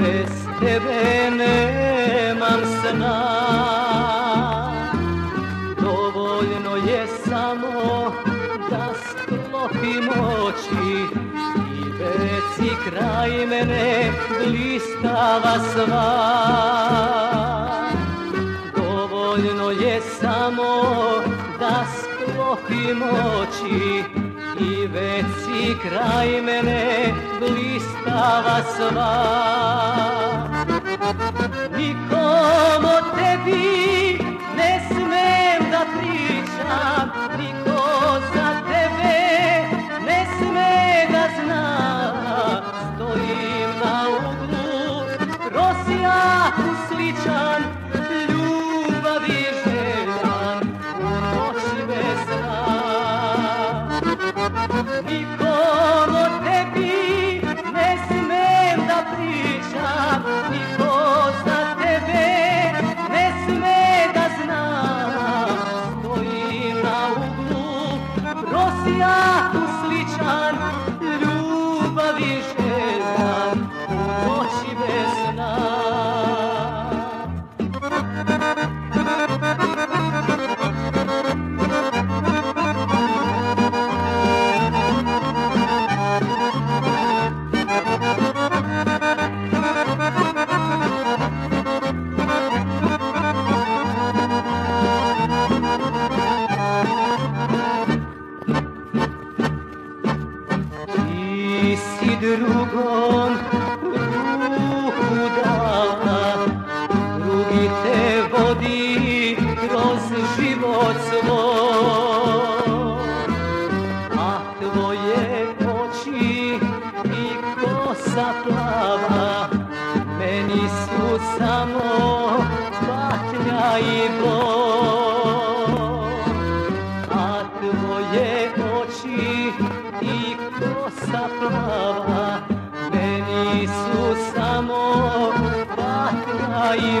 Bez tebe nemam sna. Dovoljno je samo da sklopim oči. I već kraj mene blistava sva. Dovoljno je samo da sklopim oči. I već si kraj mene blistava sva Nikom Si drugom ruku dala, drugi te vodi kroz život svoj. A tvoje oči i kosa plava, meni su samo patnja i bol. Kosa plava Meni su samo patnja i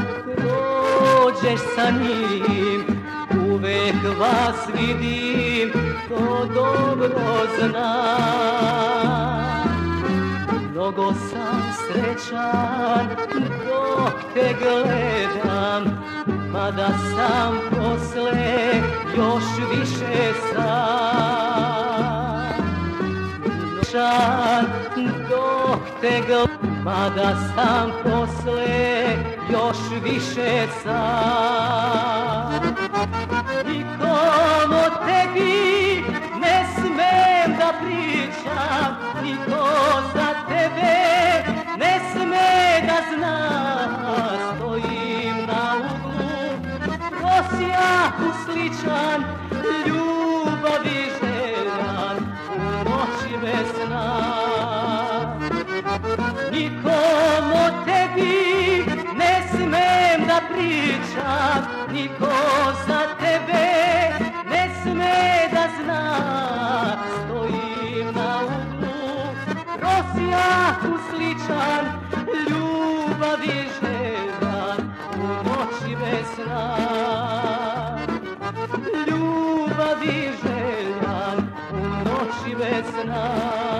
prođeš sa njim Uvek vas vidim, to dobro znam. Mnogo sam srećan dok te gledam Mada sam posle još više sam. Šan dok te gledam Mada sam posle još više sam pričam Niko za tebe ne sme da zna. Stojim na uglu, prosjaku sličan Ljubavi željan u noći bez sna. Ljubavi željan u noći bez sna